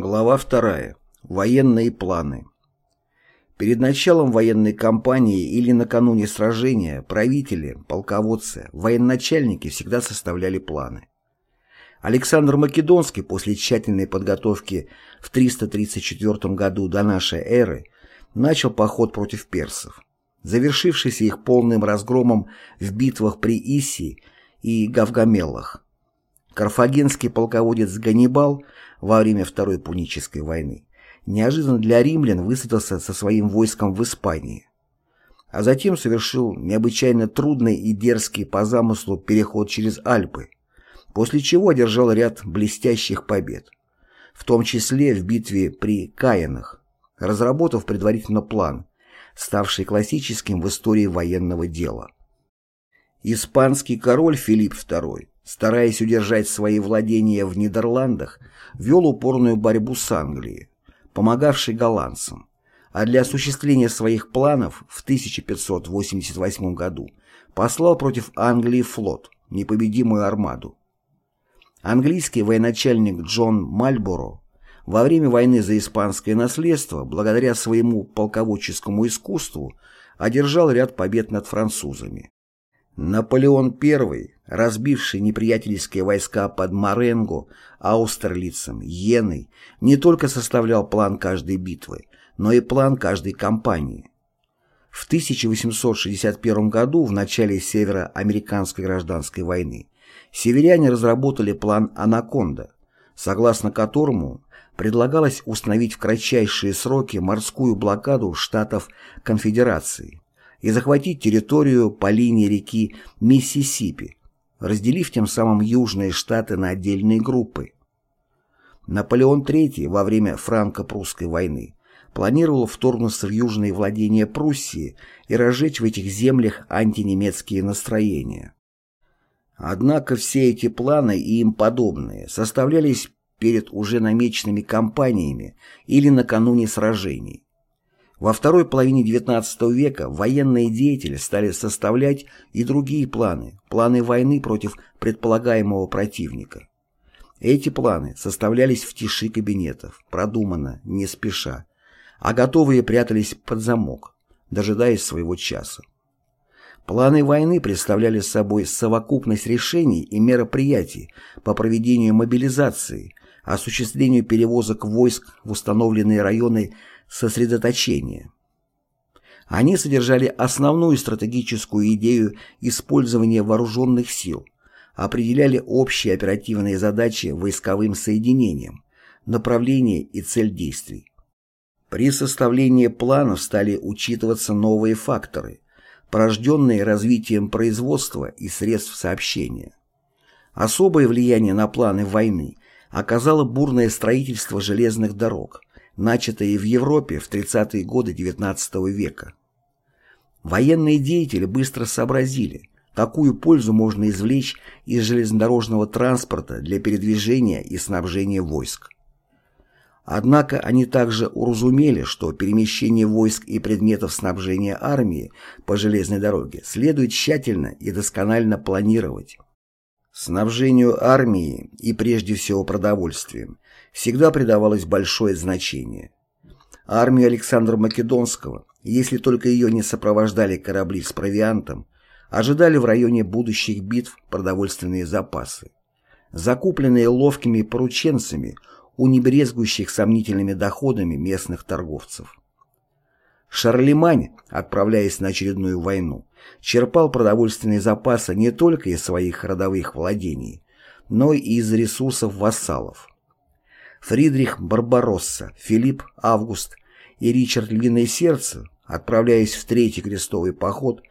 Глава 2. Военные планы. Перед началом военной кампании или накануне сражения правители, полководцы, военачальники всегда составляли планы. Александр Македонский после тщательной подготовки в 334 году до нашей эры начал поход против персов, завершившийся их полным разгромом в битвах при Иссии и Гавгамеллах. Карфагенский полководец Ганнибал во время Второй Пунической войны неожиданно для римлян высадился со своим войском в Испании, а затем совершил необычайно трудный и дерзкий по замыслу переход через Альпы, после чего одержал ряд блестящих побед, в том числе в битве при Каянах, разработав предварительно план, ставший классическим в истории военного дела. Испанский король Филипп II стараясь удержать свои владения в Нидерландах, вел упорную борьбу с Англией, помогавшей голландцам, а для осуществления своих планов в 1588 году послал против Англии флот, непобедимую армаду. Английский военачальник Джон Мальборо во время войны за испанское наследство, благодаря своему полководческому искусству, одержал ряд побед над французами. Наполеон I, разбивший неприятельские войска под Маренго, Аустерлицем, Йеной, не только составлял план каждой битвы, но и план каждой кампании. В 1861 году, в начале североамериканской гражданской войны, северяне разработали план «Анаконда», согласно которому предлагалось установить в кратчайшие сроки морскую блокаду штатов Конфедерации, и захватить территорию по линии реки Миссисипи, разделив тем самым южные штаты на отдельные группы. Наполеон III во время франко-прусской войны планировал вторгнуться в южные владения Пруссии и разжечь в этих землях антинемецкие настроения. Однако все эти планы и им подобные составлялись перед уже намеченными кампаниями или накануне сражений. Во второй половине XIX века военные деятели стали составлять и другие планы, планы войны против предполагаемого противника. Эти планы составлялись в тиши кабинетов, продуманно, не спеша, а готовые прятались под замок, дожидаясь своего часа. Планы войны представляли собой совокупность решений и мероприятий по проведению мобилизации, осуществлению перевозок войск в установленные районы сосредоточения. Они содержали основную стратегическую идею использования вооруженных сил, определяли общие оперативные задачи войсковым соединениям, направление и цель действий. При составлении планов стали учитываться новые факторы, порожденные развитием производства и средств сообщения. Особое влияние на планы войны оказало бурное строительство железных дорог, начатое в Европе в 30-е годы XIX века. Военные деятели быстро сообразили, какую пользу можно извлечь из железнодорожного транспорта для передвижения и снабжения войск. Однако они также уразумели, что перемещение войск и предметов снабжения армии по железной дороге следует тщательно и досконально планировать. Снабжению армии и прежде всего продовольствием всегда придавалось большое значение. Армию Александра Македонского, если только ее не сопровождали корабли с провиантом, ожидали в районе будущих битв продовольственные запасы, закупленные ловкими порученцами у небрезгующих сомнительными доходами местных торговцев. Шарлемань, отправляясь на очередную войну, черпал продовольственные запасы не только из своих родовых владений, но и из ресурсов вассалов. Фридрих Барбаросса, Филипп Август и Ричард Львиное Сердце, отправляясь в Третий крестовый поход,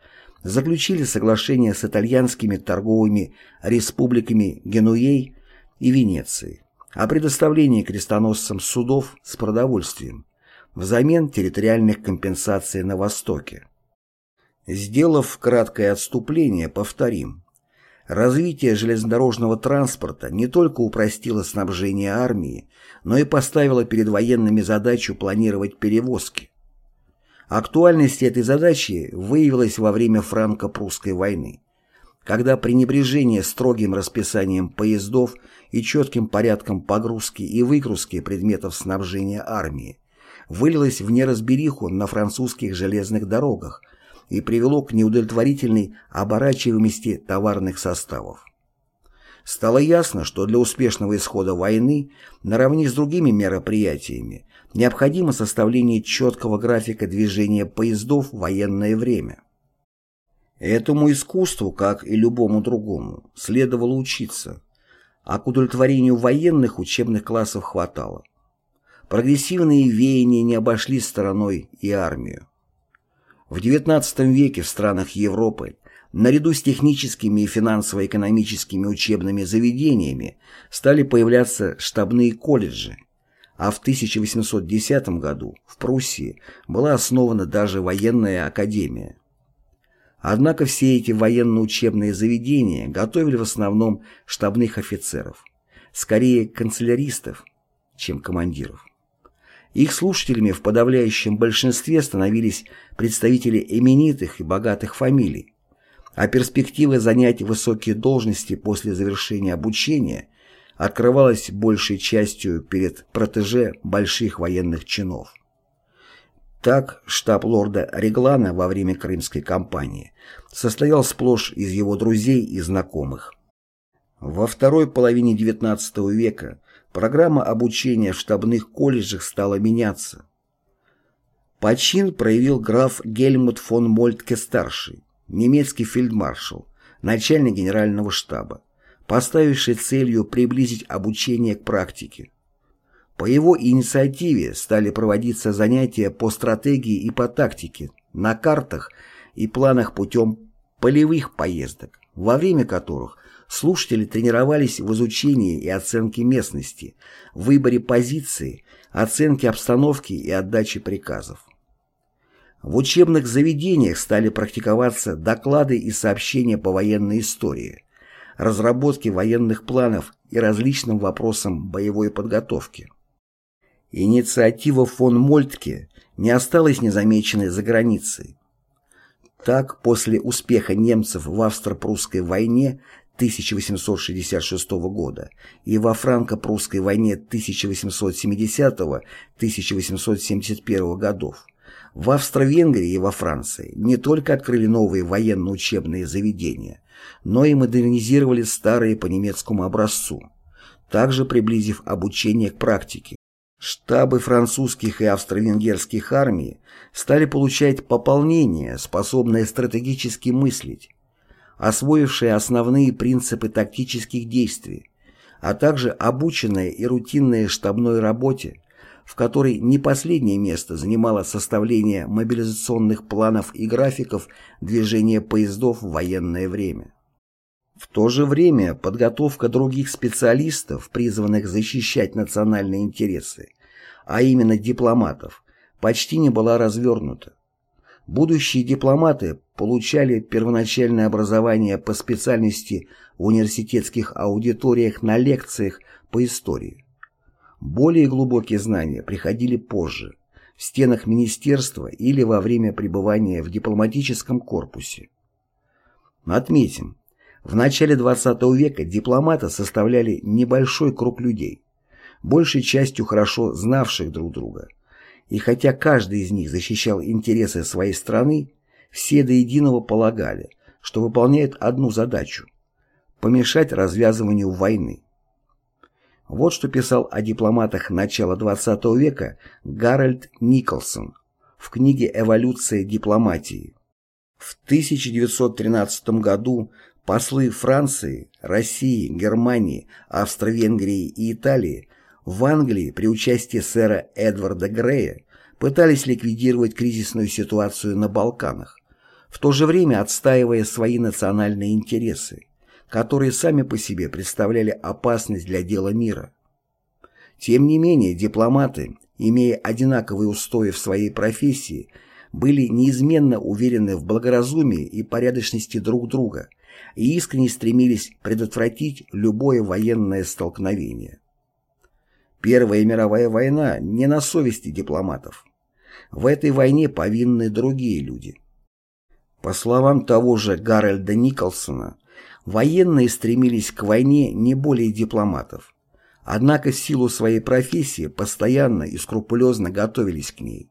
заключили соглашение с итальянскими торговыми республиками Генуей и Венецией о предоставлении крестоносцам судов с продовольствием взамен территориальных компенсаций на Востоке. Сделав краткое отступление, повторим. Развитие железнодорожного транспорта не только упростило снабжение армии, но и поставило перед военными задачу планировать перевозки. Актуальность этой задачи выявилась во время франко-прусской войны, когда пренебрежение строгим расписанием поездов и четким порядком погрузки и выгрузки предметов снабжения армии вылилось в неразбериху на французских железных дорогах и привело к неудовлетворительной оборачиваемости товарных составов. Стало ясно, что для успешного исхода войны, наравне с другими мероприятиями, необходимо составление четкого графика движения поездов в военное время. Этому искусству, как и любому другому, следовало учиться, а к удовлетворению военных учебных классов хватало. Прогрессивные веяния не обошли стороной и армию. В XIX веке в странах Европы наряду с техническими и финансово-экономическими учебными заведениями стали появляться штабные колледжи, а в 1810 году в Пруссии была основана даже военная академия. Однако все эти военно-учебные заведения готовили в основном штабных офицеров, скорее канцеляристов, чем командиров. Их слушателями в подавляющем большинстве становились представители именитых и богатых фамилий, а перспектива занять высокие должности после завершения обучения открывалась большей частью перед протеже больших военных чинов. Так, штаб лорда Реглана во время Крымской кампании состоял сплошь из его друзей и знакомых. Во второй половине XIX века программа обучения в штабных колледжах стала меняться. Почин проявил граф Гельмут фон Мольтке-старший, немецкий фельдмаршал, начальник генерального штаба, поставивший целью приблизить обучение к практике. По его инициативе стали проводиться занятия по стратегии и по тактике, на картах и планах путем полевых поездок, во время которых слушатели тренировались в изучении и оценке местности, выборе позиции, оценке обстановки и отдаче приказов. В учебных заведениях стали практиковаться доклады и сообщения по военной истории, разработке военных планов и различным вопросам боевой подготовки. Инициатива фон Мольтке не осталась незамеченной за границей. Так, после успеха немцев в австро-прусской войне 1866 года и во франко-прусской войне 1870-1871 годов, в Австро-Венгрии и во Франции не только открыли новые военно-учебные заведения, но и модернизировали старые по немецкому образцу, также приблизив обучение к практике. Штабы французских и австро-венгерских армий стали получать пополнение, способное стратегически мыслить, освоившие основные принципы тактических действий, а также обученные и рутинные штабной работе, в которой не последнее место занимало составление мобилизационных планов и графиков движения поездов в военное время. В то же время подготовка других специалистов, призванных защищать национальные интересы, а именно дипломатов, почти не была развернута. Будущие дипломаты получали первоначальное образование по специальности в университетских аудиториях на лекциях по истории. Более глубокие знания приходили позже, в стенах министерства или во время пребывания в дипломатическом корпусе. Отметим, в начале XX века дипломаты составляли небольшой круг людей, большей частью хорошо знавших друг друга. И хотя каждый из них защищал интересы своей страны, все до единого полагали, что выполняют одну задачу – помешать развязыванию войны. Вот что писал о дипломатах начала XX века Гарольд Николсон в книге «Эволюция дипломатии». В 1913 году Послы Франции, России, Германии, Австро-Венгрии и Италии в Англии при участии сэра Эдварда Грея пытались ликвидировать кризисную ситуацию на Балканах, в то же время отстаивая свои национальные интересы, которые сами по себе представляли опасность для дела мира. Тем не менее, дипломаты, имея одинаковые устои в своей профессии, были неизменно уверены в благоразумии и порядочности друг друга и искренне стремились предотвратить любое военное столкновение. Первая мировая война не на совести дипломатов. В этой войне повинны другие люди. По словам того же Гарольда Николсона, Военные стремились к войне не более дипломатов. Однако в силу своей профессии постоянно и скрупулезно готовились к ней.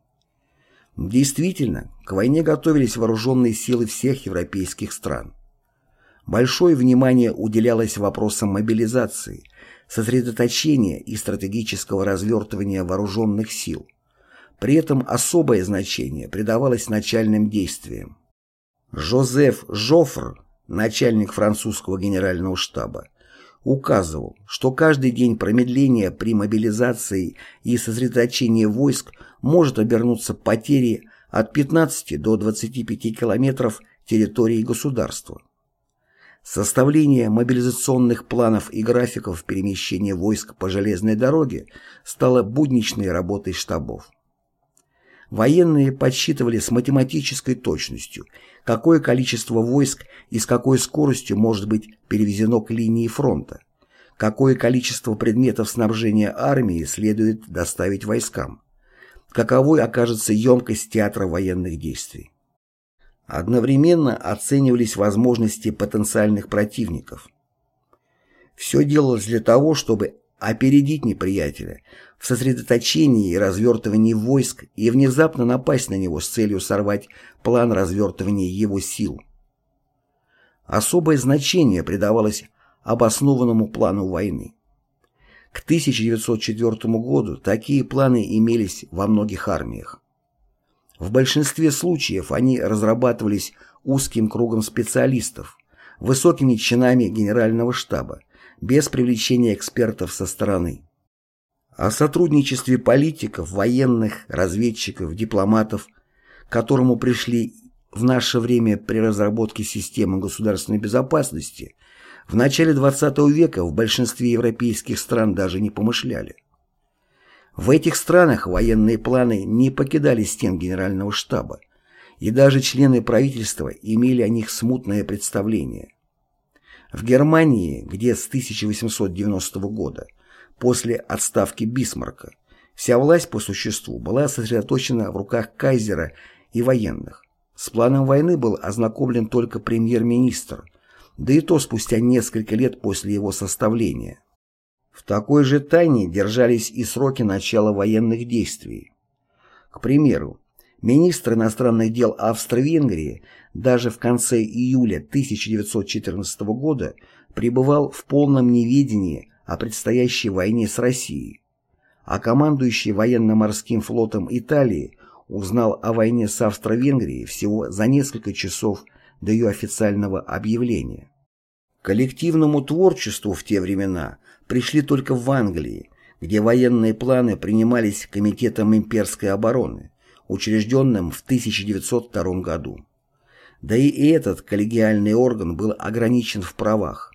Действительно, к войне готовились вооруженные силы всех европейских стран. Большое внимание уделялось вопросам мобилизации, сосредоточения и стратегического развертывания вооруженных сил. При этом особое значение придавалось начальным действиям. Жозеф Жофр, начальник французского генерального штаба, указывал, что каждый день промедления при мобилизации и сосредоточении войск может обернуться потерей от 15 до 25 километров территории государства. Составление мобилизационных планов и графиков перемещения войск по железной дороге стало будничной работой штабов. Военные подсчитывали с математической точностью, какое количество войск и с какой скоростью может быть перевезено к линии фронта, какое количество предметов снабжения армии следует доставить войскам, каковой окажется емкость театра военных действий. Одновременно оценивались возможности потенциальных противников. Все делалось для того, чтобы опередить неприятеля в сосредоточении и развертывании войск и внезапно напасть на него с целью сорвать план развертывания его сил. Особое значение придавалось обоснованному плану войны. К 1904 году такие планы имелись во многих армиях. В большинстве случаев они разрабатывались узким кругом специалистов, высокими чинами генерального штаба, без привлечения экспертов со стороны. О сотрудничестве политиков, военных, разведчиков, дипломатов, к которому пришли в наше время при разработке системы государственной безопасности, в начале XX века в большинстве европейских стран даже не помышляли. В этих странах военные планы не покидали стен Генерального штаба, и даже члены правительства имели о них смутное представление. В Германии, где с 1890 года, после отставки Бисмарка, вся власть по существу была сосредоточена в руках кайзера и военных, с планом войны был ознакомлен только премьер-министр, да и то спустя несколько лет после его составления. В такой же тайне держались и сроки начала военных действий. К примеру, министр иностранных дел Австро-Венгрии даже в конце июля 1914 года пребывал в полном неведении о предстоящей войне с Россией, а командующий военно-морским флотом Италии узнал о войне с Австро-Венгрией всего за несколько часов до ее официального объявления. Коллективному творчеству в те времена пришли только в Англии, где военные планы принимались Комитетом имперской обороны, учрежденным в 1902 году. Да и этот коллегиальный орган был ограничен в правах.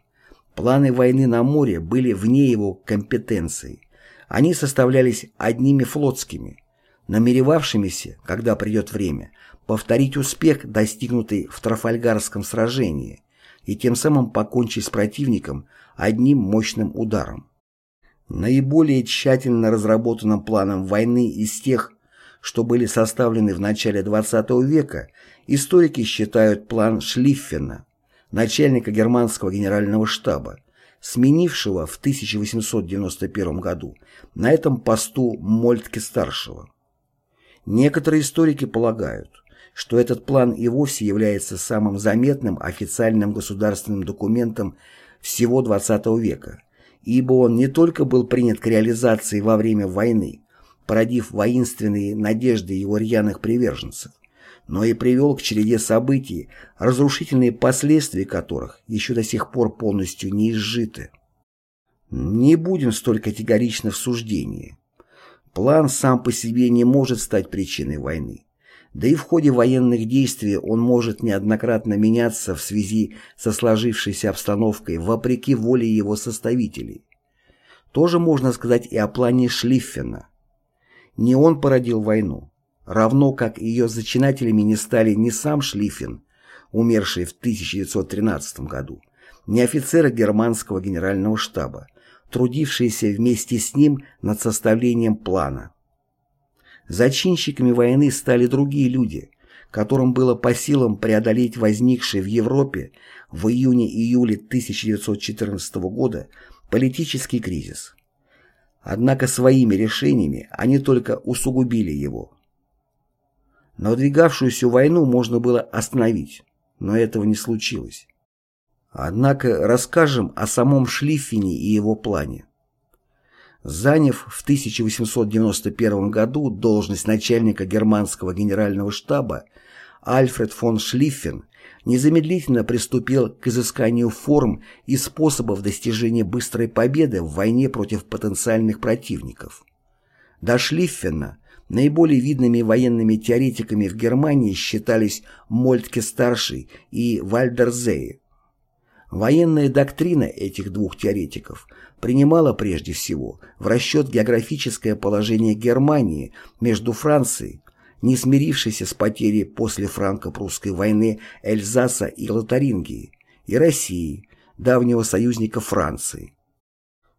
Планы войны на море были вне его компетенции. Они составлялись одними флотскими, намеревавшимися, когда придет время, повторить успех, достигнутый в Трафальгарском сражении, и тем самым покончить с противником одним мощным ударом. Наиболее тщательно разработанным планом войны из тех, что были составлены в начале XX века, историки считают план Шлиффена, начальника германского генерального штаба, сменившего в 1891 году на этом посту Мольтке-старшего. Некоторые историки полагают, что этот план и вовсе является самым заметным официальным государственным документом всего XX века, ибо он не только был принят к реализации во время войны, породив воинственные надежды его рьяных приверженцев, но и привел к череде событий, разрушительные последствия которых еще до сих пор полностью не изжиты. Не будем столь категоричны в суждении. План сам по себе не может стать причиной войны. Да и в ходе военных действий он может неоднократно меняться в связи со сложившейся обстановкой вопреки воле его составителей. Тоже можно сказать и о плане Шлиффена. Не он породил войну, равно как ее зачинателями не стали ни сам Шлиффен, умерший в 1913 году, ни офицеры германского генерального штаба, трудившиеся вместе с ним над составлением плана. Зачинщиками войны стали другие люди, которым было по силам преодолеть возникший в Европе в июне-июле 1914 года политический кризис. Однако своими решениями они только усугубили его. Надвигавшуюся войну можно было остановить, но этого не случилось. Однако расскажем о самом Шлиффене и его плане. Заняв в 1891 году должность начальника германского генерального штаба, Альфред фон Шлиффен незамедлительно приступил к изысканию форм и способов достижения быстрой победы в войне против потенциальных противников. До Шлиффена наиболее видными военными теоретиками в Германии считались Мольтке-старший и Вальдерзее. Военная доктрина этих двух теоретиков принимала прежде всего в расчет географическое положение Германии между Францией, не смирившейся с потерей после франко-прусской войны Эльзаса и Лотарингии, и России, давнего союзника Франции.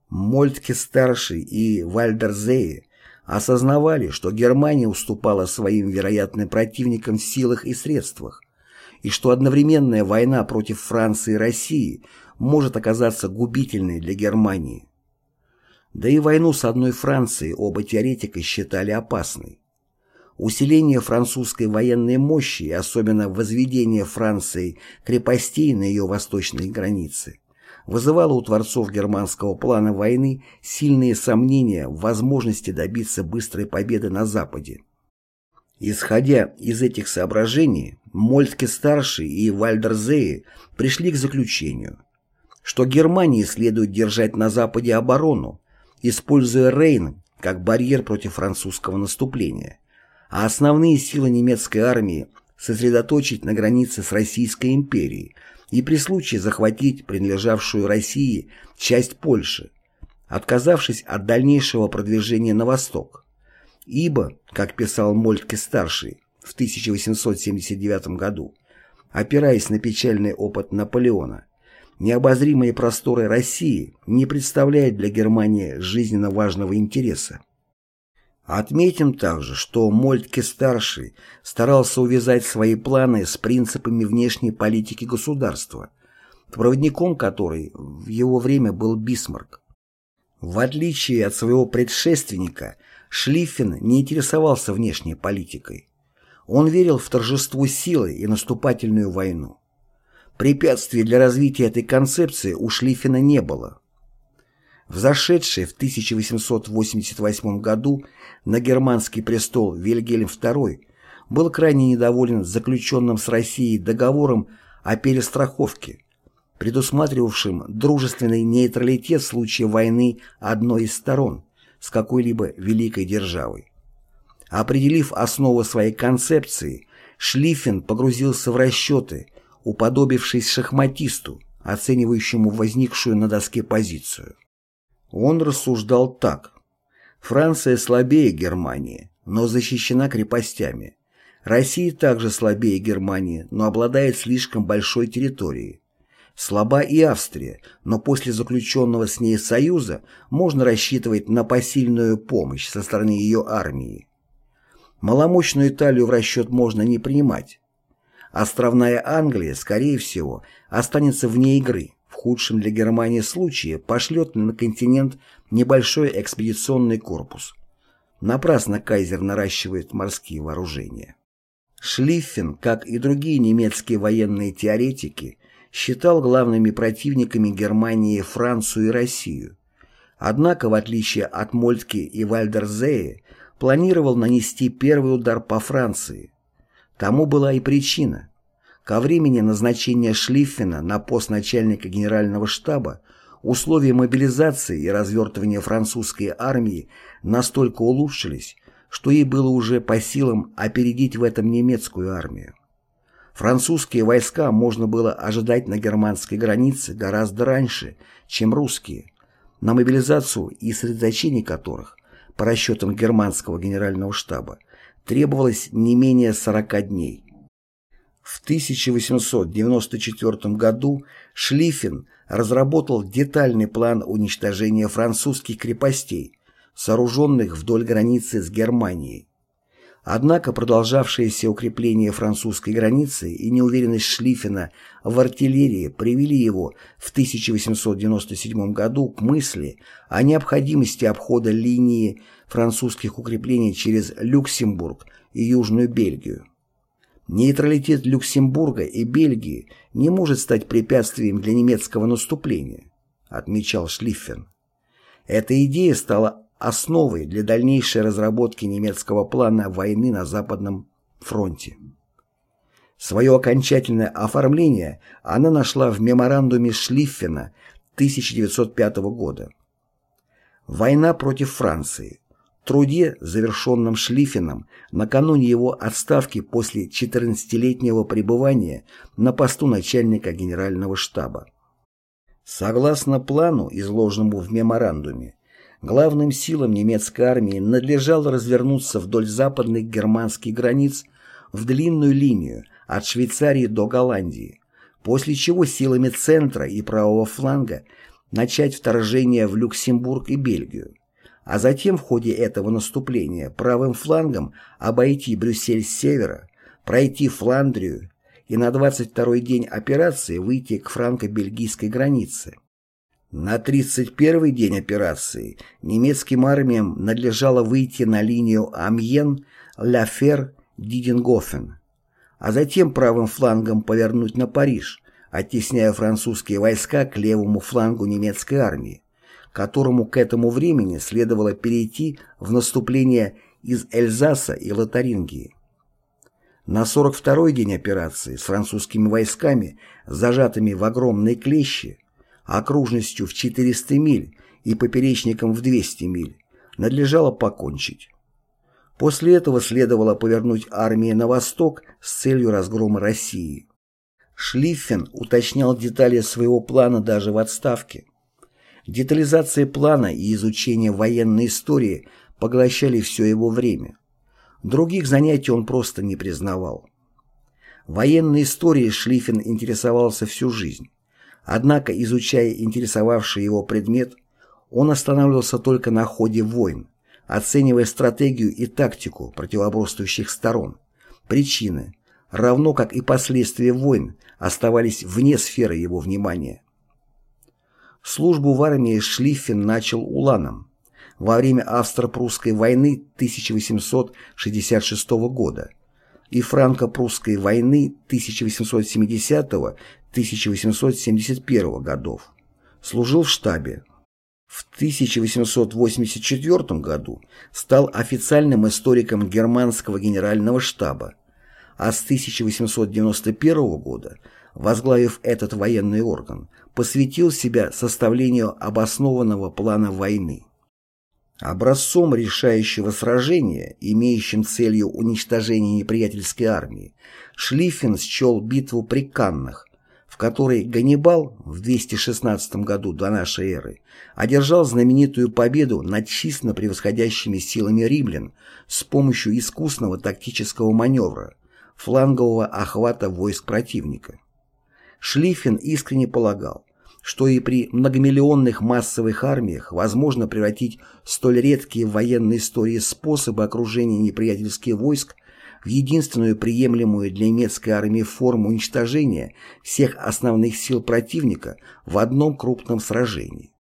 Мольтке-старший и Вальдерзее осознавали, что Германия уступала своим вероятным противникам в силах и средствах, и что одновременная война против Франции и России может оказаться губительной для Германии. Да и войну с одной Францией оба теоретика считали опасной. Усиление французской военной мощи особенно возведение Франции крепостей на ее восточной границе вызывало у творцов германского плана войны сильные сомнения в возможности добиться быстрой победы на Западе. Исходя из этих соображений, Мольтке-старший и Вальдерзее пришли к заключению, что Германии следует держать на Западе оборону, используя Рейн как барьер против французского наступления, а основные силы немецкой армии сосредоточить на границе с Российской империей и при случае захватить принадлежавшую России часть Польши, отказавшись от дальнейшего продвижения на восток. Ибо, как писал Мольтке-старший в 1879 году, опираясь на печальный опыт Наполеона, необозримые просторы России не представляют для Германии жизненно важного интереса. Отметим также, что Мольтке-старший старался увязать свои планы с принципами внешней политики государства, проводником которой в его время был Бисмарк. В отличие от своего предшественника, Шлиффен не интересовался внешней политикой. Он верил в торжество силы и наступательную войну. Препятствий для развития этой концепции у Шлиффена не было. Взошедший в 1888 году на германский престол Вильгельм II был крайне недоволен заключенным с Россией договором о перестраховке, предусматривавшим дружественный нейтралитет в случае войны одной из сторон с какой-либо великой державой. Определив основу своей концепции, Шлиффен погрузился в расчеты, уподобившись шахматисту, оценивающему возникшую на доске позицию. Он рассуждал так. Франция слабее Германии, но защищена крепостями. Россия также слабее Германии, но обладает слишком большой территорией. Слаба и Австрия, но после заключенного с ней союза можно рассчитывать на посильную помощь со стороны ее армии. Маломощную Италию в расчет можно не принимать. Островная Англия, скорее всего, останется вне игры, худшем для Германии случае пошлет на континент небольшой экспедиционный корпус. Напрасно кайзер наращивает морские вооружения. Шлиффен, как и другие немецкие военные теоретики, считал главными противниками Германии Францию и Россию. Однако, в отличие от Мольтке и Вальдерзее, планировал нанести первый удар по Франции. Тому была и причина. Ко времени назначения Шлиффена на пост начальника генерального штаба условия мобилизации и развертывания французской армии настолько улучшились, что ей было уже по силам опередить в этом немецкую армию. Французские войска можно было ожидать на германской границе гораздо раньше, чем русские, на мобилизацию и сосредоточение которых, по расчетам германского генерального штаба, требовалось не менее 40 дней. В 1894 году Шлиффен разработал детальный план уничтожения французских крепостей, сооруженных вдоль границы с Германией. Однако продолжавшееся укрепление французской границы и неуверенность Шлиффена в артиллерии привели его в 1897 году к мысли о необходимости обхода линии французских укреплений через Люксембург и Южную Бельгию. Нейтралитет Люксембурга и Бельгии не может стать препятствием для немецкого наступления, отмечал Шлиффен. Эта идея стала основой для дальнейшей разработки немецкого плана войны на Западном фронте. Свое окончательное оформление она нашла в меморандуме Шлиффена 1905 года. Война против Франции. Труде, завершенном Шлиффеном, накануне его отставки после 14-летнего пребывания на посту начальника генерального штаба. Согласно плану, изложенному в меморандуме, главным силам немецкой армии надлежало развернуться вдоль западных германских границ в длинную линию от Швейцарии до Голландии, после чего силами центра и правого фланга начать вторжение в Люксембург и Бельгию, а затем в ходе этого наступления правым флангом обойти Брюссель с севера, пройти Фландрию и на 22-й день операции выйти к франко-бельгийской границе. На 31-й день операции немецким армиям надлежало выйти на линию Амьен-Ля-Фер-Дидингофен, а затем правым флангом повернуть на Париж, оттесняя французские войска к левому флангу немецкой армии, которому к этому времени следовало перейти в наступление из Эльзаса и Лотарингии. На 42-й день операции с французскими войсками, зажатыми в огромные клещи, окружностью в 400 миль и поперечником в 200 миль, надлежало покончить. После этого следовало повернуть армии на восток с целью разгрома России. Шлиффен уточнял детали своего плана даже в отставке. Детализация плана и изучение военной истории поглощали все его время. Других занятий он просто не признавал. Военной историей Шлиффен интересовался всю жизнь. Однако, изучая интересовавший его предмет, он останавливался только на ходе войн, оценивая стратегию и тактику противоборствующих сторон. Причины, равно как и последствия войн, оставались вне сферы его внимания. Службу в армии Шлиффен начал уланом во время Австро-Прусской войны 1866 года и Франко-Прусской войны 1870-1871 годов. Служил в штабе. В 1884 году стал официальным историком германского генерального штаба, а с 1891 года, возглавив этот военный орган, посвятил себя составлению обоснованного плана войны. Образцом решающего сражения, имеющим целью уничтожения неприятельской армии, Шлиффен счел битву при Каннах, в которой Ганнибал в 216 году до нашей эры одержал знаменитую победу над численно превосходящими силами римлян с помощью искусного тактического маневра, флангового охвата войск противника. Шлиффен искренне полагал, что и при многомиллионных массовых армиях возможно превратить столь редкие в военной истории способы окружения неприятельских войск в единственную приемлемую для немецкой армии форму уничтожения всех основных сил противника в одном крупном сражении.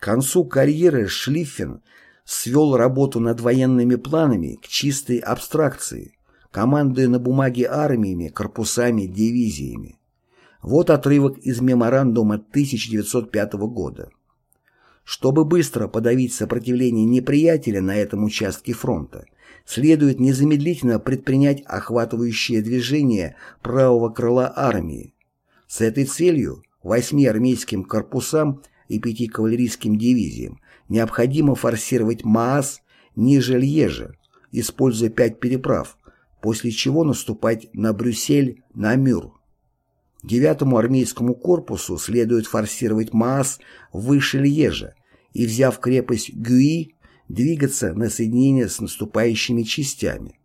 К концу карьеры Шлиффен свел работу над военными планами к чистой абстракции, командуя на бумаге армиями, корпусами, дивизиями. Вот отрывок из меморандума 1905 года. Чтобы быстро подавить сопротивление неприятеля на этом участке фронта, следует незамедлительно предпринять охватывающее движение правого крыла армии. С этой целью восьми армейским корпусам и пяти кавалерийским дивизиям необходимо форсировать Маас ниже Льежа, используя пять переправ, после чего наступать на Брюссель, на Мюр. Девятому армейскому корпусу следует форсировать Маас выше Льежа и, взяв крепость Гюи, двигаться на соединение с наступающими частями.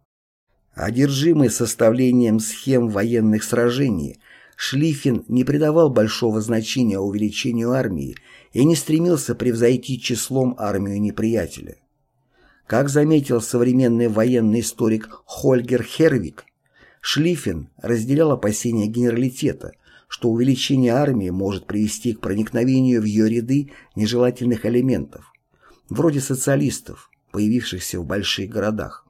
Одержимый составлением схем военных сражений, Шлиффен не придавал большого значения увеличению армии и не стремился превзойти числом армию неприятеля. Как заметил современный военный историк Хольгер Хервик, Шлиффен разделял опасения генералитета, что увеличение армии может привести к проникновению в ее ряды нежелательных элементов, вроде социалистов, появившихся в больших городах.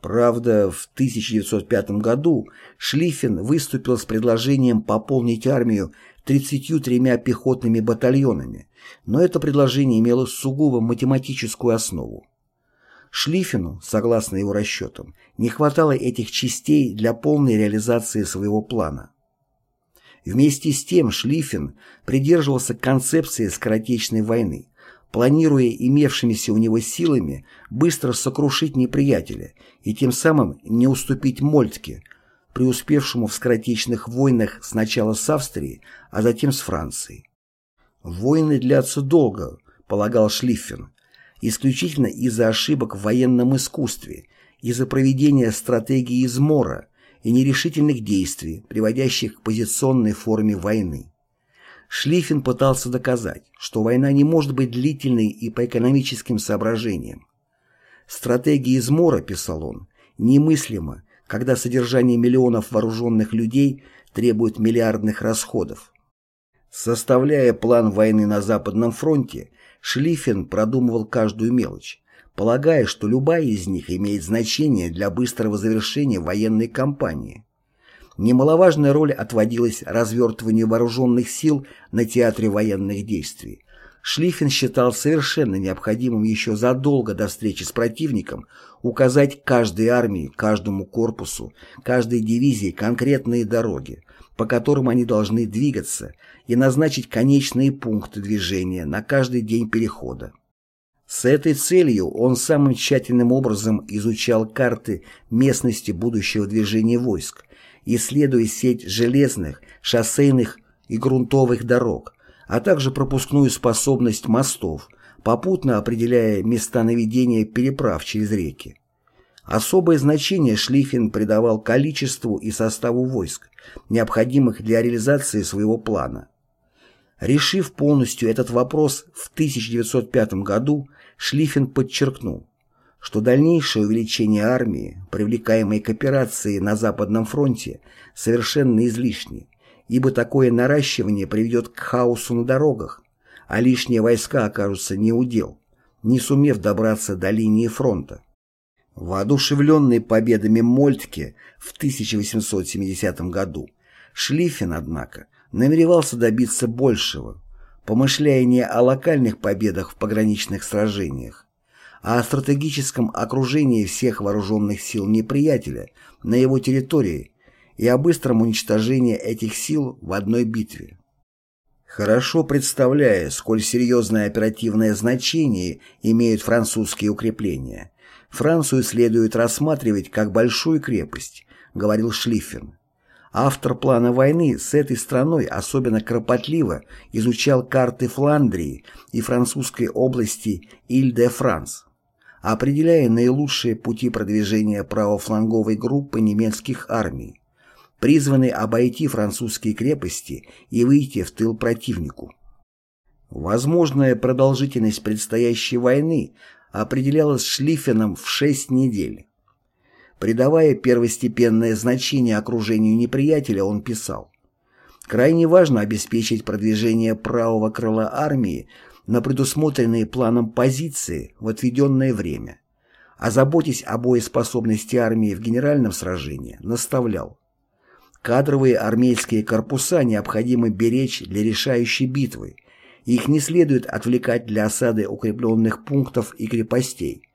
Правда, в 1905 году Шлиффен выступил с предложением пополнить армию 33 пехотными батальонами, но это предложение имело сугубо математическую основу. Шлиффену, согласно его расчетам, не хватало этих частей для полной реализации своего плана. Вместе с тем Шлиффен придерживался концепции скоротечной войны, планируя имевшимися у него силами быстро сокрушить неприятеля и тем самым не уступить Мольтке, преуспевшему в скоротечных войнах сначала с Австрией, а затем с Францией. Войны длятся долго, полагал Шлиффен, исключительно из-за ошибок в военном искусстве, из-за проведения стратегии измора и нерешительных действий, приводящих к позиционной форме войны. Шлиффен пытался доказать, что война не может быть длительной и по экономическим соображениям. Стратегия измора, писал он, немыслима, когда содержание миллионов вооруженных людей требует миллиардных расходов. Составляя план войны на Западном фронте, Шлиффен продумывал каждую мелочь, полагая, что любая из них имеет значение для быстрого завершения военной кампании. Немаловажная роль отводилась развертыванию вооруженных сил на театре военных действий. Шлиффен считал совершенно необходимым еще задолго до встречи с противником указать каждой армии, каждому корпусу, каждой дивизии конкретные дороги, по которым они должны двигаться, и назначить конечные пункты движения на каждый день перехода. С этой целью он самым тщательным образом изучал карты местности будущего движения войск, исследуя сеть железных, шоссейных и грунтовых дорог, а также пропускную способность мостов, попутно определяя места наведения переправ через реки. Особое значение Шлиффен придавал количеству и составу войск, необходимых для реализации своего плана. Решив полностью этот вопрос в 1905 году, Шлиффен подчеркнул, что дальнейшее увеличение армии, привлекаемой к операции на Западном фронте, совершенно излишне, ибо такое наращивание приведет к хаосу на дорогах, а лишние войска окажутся неудел, не сумев добраться до линии фронта. Воодушевленный победами Мольтке в 1870 году, Шлиффен, однако, намеревался добиться большего, помышляя не о локальных победах в пограничных сражениях, а о стратегическом окружении всех вооруженных сил неприятеля на его территории и о быстром уничтожении этих сил в одной битве. Хорошо представляя, сколь серьезное оперативное значение имеют французские укрепления, Францию следует рассматривать как большую крепость, говорил Шлиффен. Автор плана войны с этой страной особенно кропотливо изучал карты Фландрии и французской области Иль-де-Франс определяя наилучшие пути продвижения правофланговой группы немецких армий, призванной обойти французские крепости и выйти в тыл противнику. Возможная продолжительность предстоящей войны определялась Шлиффеном в шесть недель. Придавая первостепенное значение окружению неприятеля, он писал «Крайне важно обеспечить продвижение правого крыла армии на предусмотренные планом позиции в отведенное время, озаботясь о боеспособности армии в генеральном сражении, наставлял. Кадровые армейские корпуса необходимо беречь для решающей битвы, их не следует отвлекать для осады укрепленных пунктов и крепостей,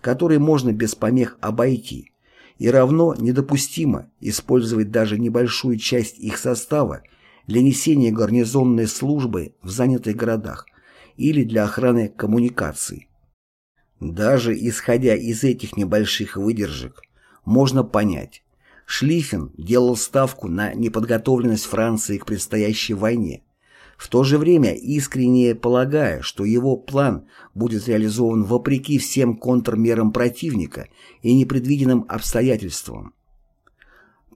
которые можно без помех обойти, и равно недопустимо использовать даже небольшую часть их состава для несения гарнизонной службы в занятых городах, или для охраны коммуникаций. Даже исходя из этих небольших выдержек, можно понять, Шлиффен делал ставку на неподготовленность Франции к предстоящей войне, в то же время искренне полагая, что его план будет реализован вопреки всем контрмерам противника и непредвиденным обстоятельствам.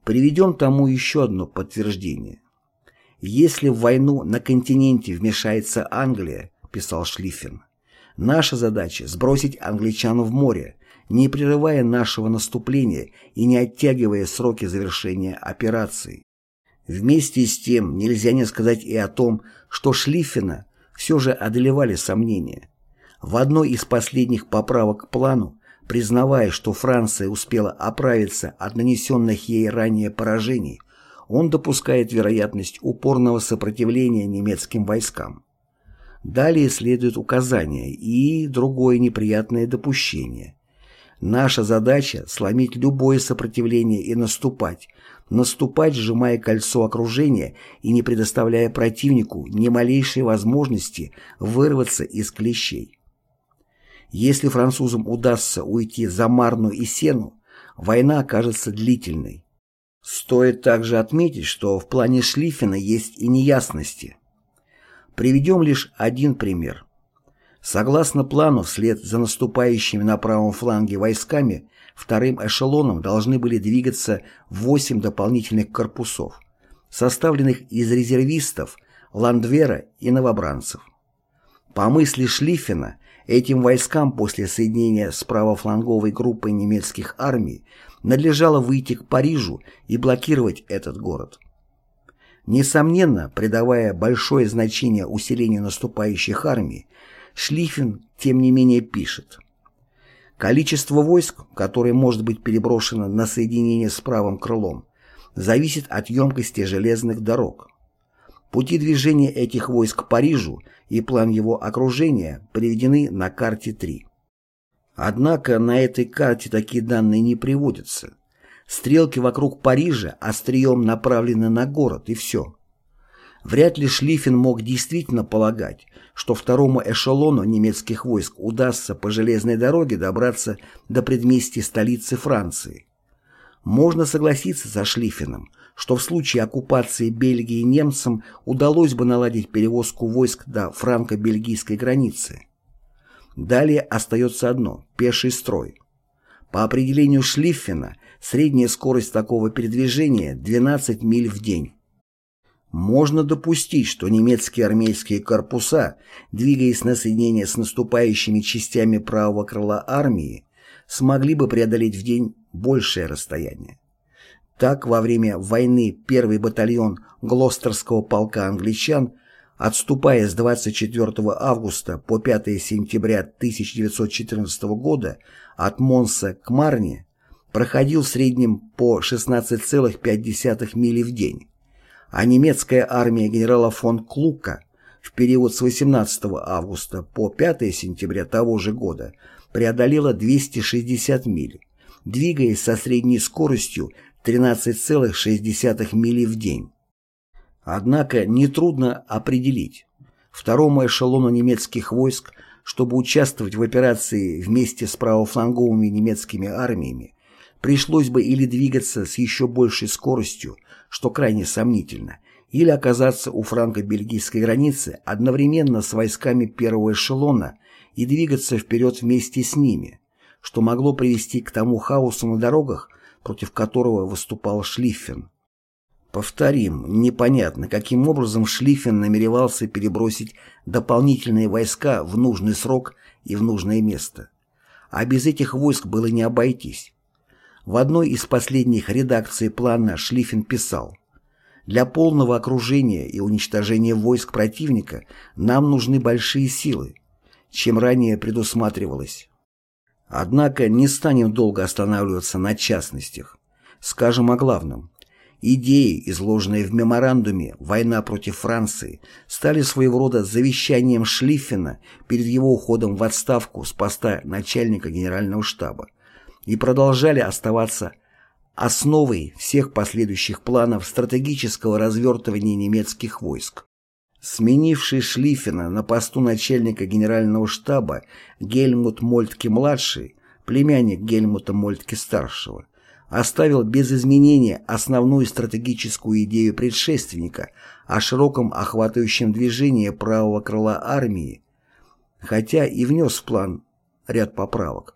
Приведем тому еще одно подтверждение. Если в войну на континенте вмешается Англия, писал Шлиффен, Наша задача – сбросить англичан в море, не прерывая нашего наступления и не оттягивая сроки завершения операции. Вместе с тем нельзя не сказать и о том, что Шлиффена все же одолевали сомнения. В одной из последних поправок к плану, признавая, что Франция успела оправиться от нанесенных ей ранее поражений, он допускает вероятность упорного сопротивления немецким войскам. Далее следует указание и другое неприятное допущение. Наша задача – сломить любое сопротивление и наступать, наступать, сжимая кольцо окружения и не предоставляя противнику ни малейшей возможности вырваться из клещей. Если французам удастся уйти за Марну и Сену, война окажется длительной. Стоит также отметить, что в плане Шлиффена есть и неясности – Приведем лишь один пример. Согласно плану, вслед за наступающими на правом фланге войсками, вторым эшелоном должны были двигаться 8 дополнительных корпусов, составленных из резервистов, ландвера и новобранцев. По мысли Шлиффена, этим войскам после соединения с правофланговой группой немецких армий надлежало выйти к Парижу и блокировать этот город. Несомненно, придавая большое значение усилению наступающих армий, Шлиффен, тем не менее, пишет. Количество войск, которое может быть переброшено на соединение с правым крылом, зависит от емкости железных дорог. Пути движения этих войск к Парижу и план его окружения приведены на карте 3. Однако на этой карте такие данные не приводятся. Стрелки вокруг Парижа острием направлены на город, и все. Вряд ли Шлиффен мог действительно полагать, что второму эшелону немецких войск удастся по железной дороге добраться до предместья столицы Франции. Можно согласиться со Шлиффеном, что в случае оккупации Бельгии немцам удалось бы наладить перевозку войск до франко-бельгийской границы. Далее остается одно – пеший строй. По определению Шлиффена, Средняя скорость такого передвижения – 12 миль в день. Можно допустить, что немецкие армейские корпуса, двигаясь на соединение с наступающими частями правого крыла армии, смогли бы преодолеть в день большее расстояние. Так, во время войны первый батальон Глостерского полка англичан, отступая с 24 августа по 5 сентября 1914 года от Монса к Марне, проходил в среднем по 16,5 мили в день, а немецкая армия генерала фон Клука в период с 18 августа по 5 сентября того же года преодолела 260 миль, двигаясь со средней скоростью 13,6 мили в день. Однако нетрудно определить, второму эшелону немецких войск, чтобы участвовать в операции вместе с правофланговыми немецкими армиями, пришлось бы или двигаться с еще большей скоростью, что крайне сомнительно, или оказаться у франко-бельгийской границы одновременно с войсками первого эшелона и двигаться вперед вместе с ними, что могло привести к тому хаосу на дорогах, против которого выступал Шлиффен. Повторим, непонятно, каким образом Шлиффен намеревался перебросить дополнительные войска в нужный срок и в нужное место. А без этих войск было не обойтись. В одной из последних редакций плана Шлиффен писал «Для полного окружения и уничтожения войск противника нам нужны большие силы, чем ранее предусматривалось». Однако не станем долго останавливаться на частностях. Скажем о главном. Идеи, изложенные в меморандуме «Война против Франции», стали своего рода завещанием Шлиффена перед его уходом в отставку с поста начальника генерального штаба и продолжали оставаться основой всех последующих планов стратегического развертывания немецких войск. Сменивший Шлиффена на посту начальника генерального штаба Гельмут Мольтке-младший, племянник Гельмута Мольтке-старшего, оставил без изменения основную стратегическую идею предшественника о широком охватывающем движении правого крыла армии, хотя и внес в план ряд поправок.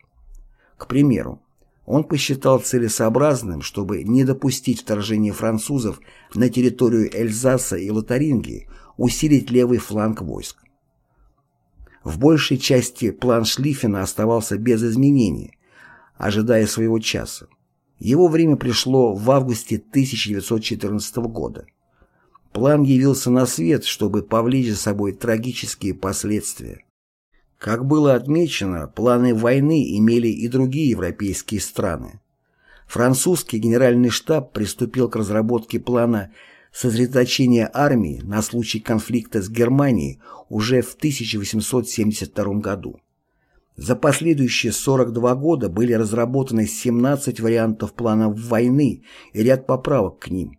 К примеру, он посчитал целесообразным, чтобы не допустить вторжения французов на территорию Эльзаса и Лотарингии, усилить левый фланг войск. В большей части план Шлиффена оставался без изменений, ожидая своего часа. Его время пришло в августе 1914 года. План явился на свет, чтобы повлечь за собой трагические последствия. Как было отмечено, планы войны имели и другие европейские страны. Французский генеральный штаб приступил к разработке плана сосредоточения армии на случай конфликта с Германией уже в 1872 году. За последующие 42 года были разработаны 17 вариантов планов войны и ряд поправок к ним.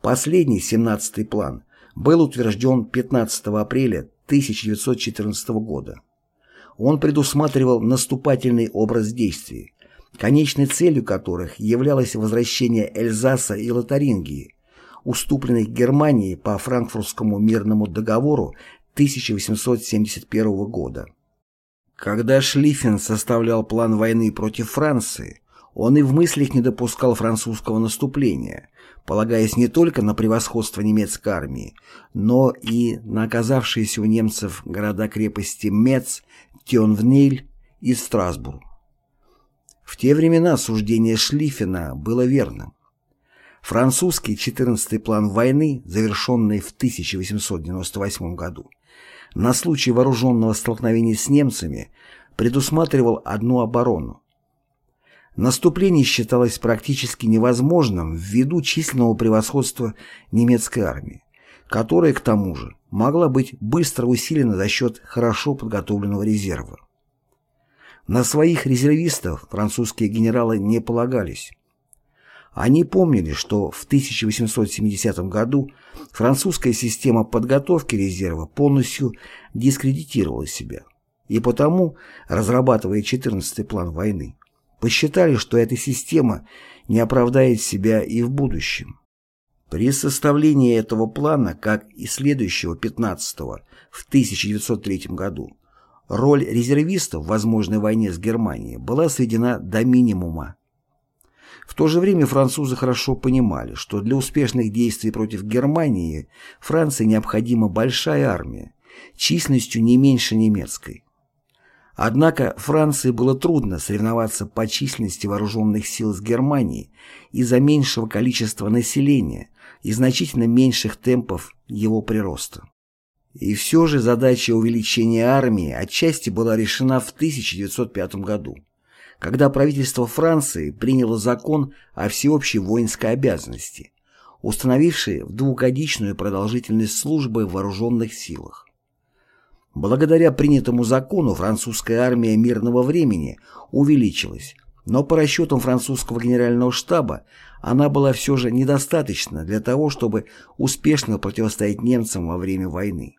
Последний, 17-й план, был утвержден 15 апреля 1914 года. Он предусматривал наступательный образ действий, конечной целью которых являлось возвращение Эльзаса и Лотарингии, уступленных Германии по Франкфуртскому мирному договору 1871 года. Когда Шлиффен составлял план войны против Франции, он и в мыслях не допускал французского наступления, полагаясь не только на превосходство немецкой армии, но и на оказавшиеся у немцев города-крепости Мец, Тёнвниль и Страсбург. В те времена суждение Шлиффена было верным. Французский 14-й план войны, завершенный в 1898 году, на случай вооруженного столкновения с немцами предусматривал одну оборону. Наступление считалось практически невозможным ввиду численного превосходства немецкой армии, которая, к тому же, могла быть быстро усилена за счет хорошо подготовленного резерва. На своих резервистов французские генералы не полагались. Они помнили, что в 1870 году французская система подготовки резерва полностью дискредитировала себя, и потому, разрабатывая 14-й план войны, посчитали, что эта система не оправдает себя и в будущем. При составлении этого плана, как и следующего 15-го в 1903 году, роль резервистов в возможной войне с Германией была сведена до минимума. В то же время французы хорошо понимали, что для успешных действий против Германии Франции необходима большая армия, численностью не меньше немецкой. Однако Франции было трудно соревноваться по численности вооруженных сил с Германией из-за меньшего количества населения и значительно меньших темпов его прироста. И все же задача увеличения армии отчасти была решена в 1905 году когда правительство Франции приняло закон о всеобщей воинской обязанности, установивший двухгодичную продолжительность службы в вооруженных силах. Благодаря принятому закону французская армия мирного времени увеличилась, но по расчетам французского генерального штаба она была все же недостаточна для того, чтобы успешно противостоять немцам во время войны.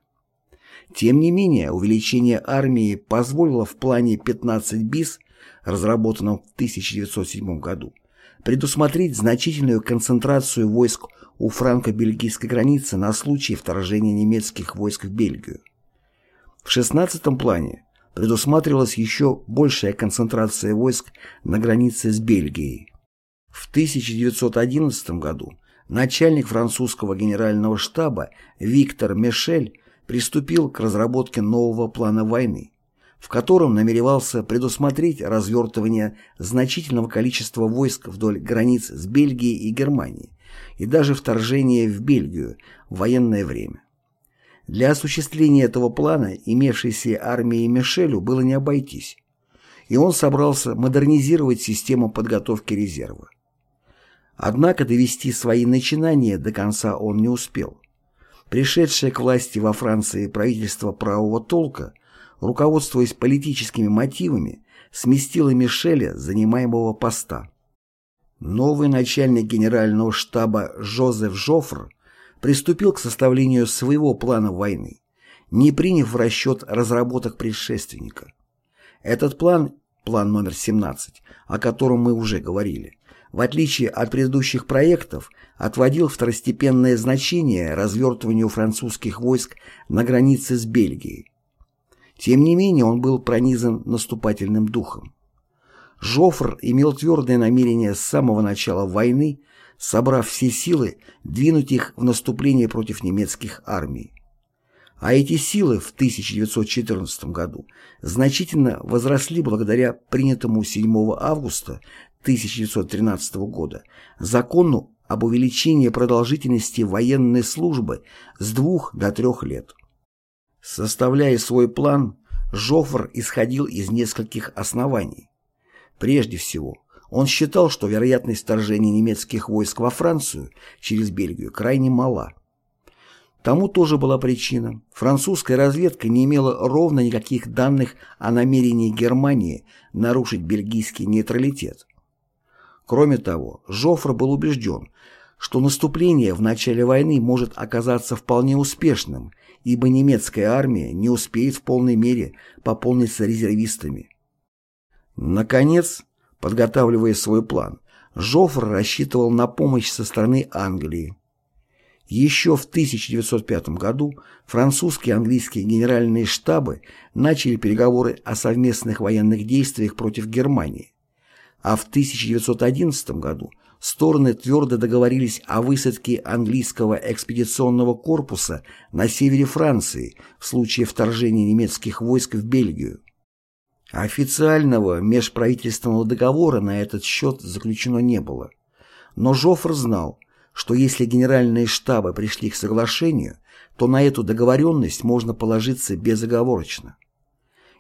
Тем не менее, увеличение армии позволило в плане 15 БИС – разработанном в 1907 году, предусмотреть значительную концентрацию войск у франко-бельгийской границы на случай вторжения немецких войск в Бельгию. В 16-м плане предусматривалась еще большая концентрация войск на границе с Бельгией. В 1911 году начальник французского генерального штаба Виктор Мишель приступил к разработке нового плана войны, в котором намеревался предусмотреть развертывание значительного количества войск вдоль границ с Бельгией и Германией и даже вторжение в Бельгию в военное время. Для осуществления этого плана имевшейся армии Мишелю было не обойтись, и он собрался модернизировать систему подготовки резерва. Однако довести свои начинания до конца он не успел. Пришедшее к власти во Франции правительство правого толка руководствуясь политическими мотивами, сместила Мишеля с занимаемого поста. Новый начальник генерального штаба Жозеф Жофр приступил к составлению своего плана войны, не приняв в расчет разработок предшественника. Этот план, план номер 17, о котором мы уже говорили, в отличие от предыдущих проектов, отводил второстепенное значение развертыванию французских войск на границе с Бельгией, тем не менее он был пронизан наступательным духом. Жофр имел твердое намерение с самого начала войны, собрав все силы, двинуть их в наступление против немецких армий. А эти силы в 1914 году значительно возросли благодаря принятому 7 августа 1913 года закону об увеличении продолжительности военной службы с двух до трех лет. Составляя свой план, Жофр исходил из нескольких оснований. Прежде всего, он считал, что вероятность вторжения немецких войск во Францию через Бельгию крайне мала. Тому тоже была причина. Французская разведка не имела ровно никаких данных о намерении Германии нарушить бельгийский нейтралитет. Кроме того, Жофр был убежден, что наступление в начале войны может оказаться вполне успешным, ибо немецкая армия не успеет в полной мере пополниться резервистами. Наконец, подготавливая свой план, Жофр рассчитывал на помощь со стороны Англии. Еще в 1905 году французские и английские генеральные штабы начали переговоры о совместных военных действиях против Германии, а в 1911 году стороны твердо договорились о высадке английского экспедиционного корпуса на севере Франции в случае вторжения немецких войск в Бельгию. Официального межправительственного договора на этот счет заключено не было. Но Жофр знал, что если генеральные штабы пришли к соглашению, то на эту договоренность можно положиться безоговорочно.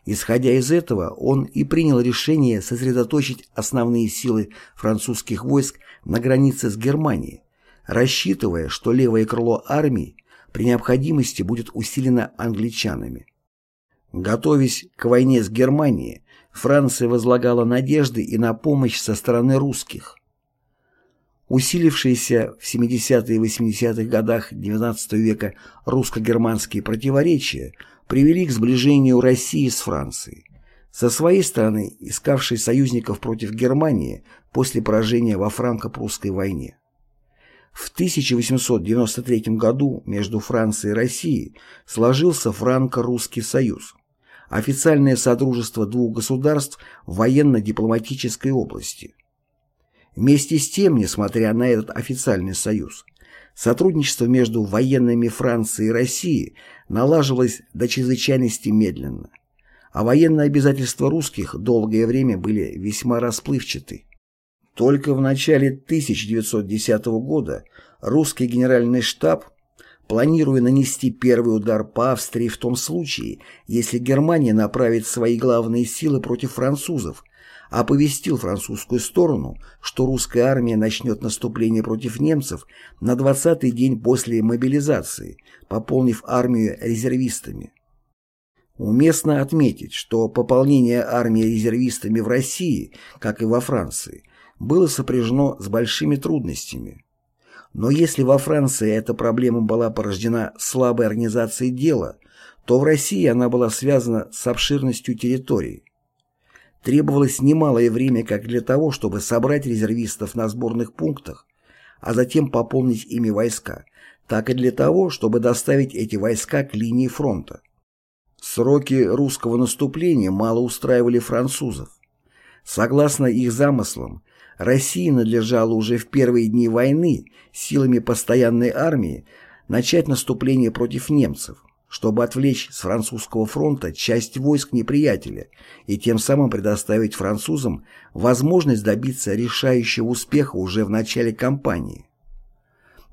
Исходя из этого, он и принял решение сосредоточить основные силы французских войск на границе с Германией, рассчитывая, что левое крыло армии при необходимости будет усилено англичанами. Готовясь к войне с Германией, Франция возлагала надежды и на помощь со стороны русских. Усилившиеся в 70-е и 80-х годах XIX века русско-германские противоречия привели к сближению России с Францией. Со своей стороны, искавшей союзников против Германии после поражения во франко-прусской войне. В 1893 году между Францией и Россией сложился Франко-Русский союз, официальное содружество двух государств в военно-дипломатической области – Вместе с тем, несмотря на этот официальный союз, сотрудничество между военными Франции и России налаживалось до чрезвычайности медленно, а военные обязательства русских долгое время были весьма расплывчаты. Только в начале 1910 года русский генеральный штаб, планируя нанести первый удар по Австрии в том случае, если Германия направит свои главные силы против французов, оповестил французскую сторону, что русская армия начнет наступление против немцев на 20-й день после мобилизации, пополнив армию резервистами. Уместно отметить, что пополнение армии резервистами в России, как и во Франции, было сопряжено с большими трудностями. Но если во Франции эта проблема была порождена слабой организацией дела, то в России она была связана с обширностью территорий. Требовалось немалое время как для того, чтобы собрать резервистов на сборных пунктах, а затем пополнить ими войска, так и для того, чтобы доставить эти войска к линии фронта. Сроки русского наступления мало устраивали французов. Согласно их замыслам, России надлежало уже в первые дни войны силами постоянной армии начать наступление против немцев, чтобы отвлечь с французского фронта часть войск неприятеля и тем самым предоставить французам возможность добиться решающего успеха уже в начале кампании.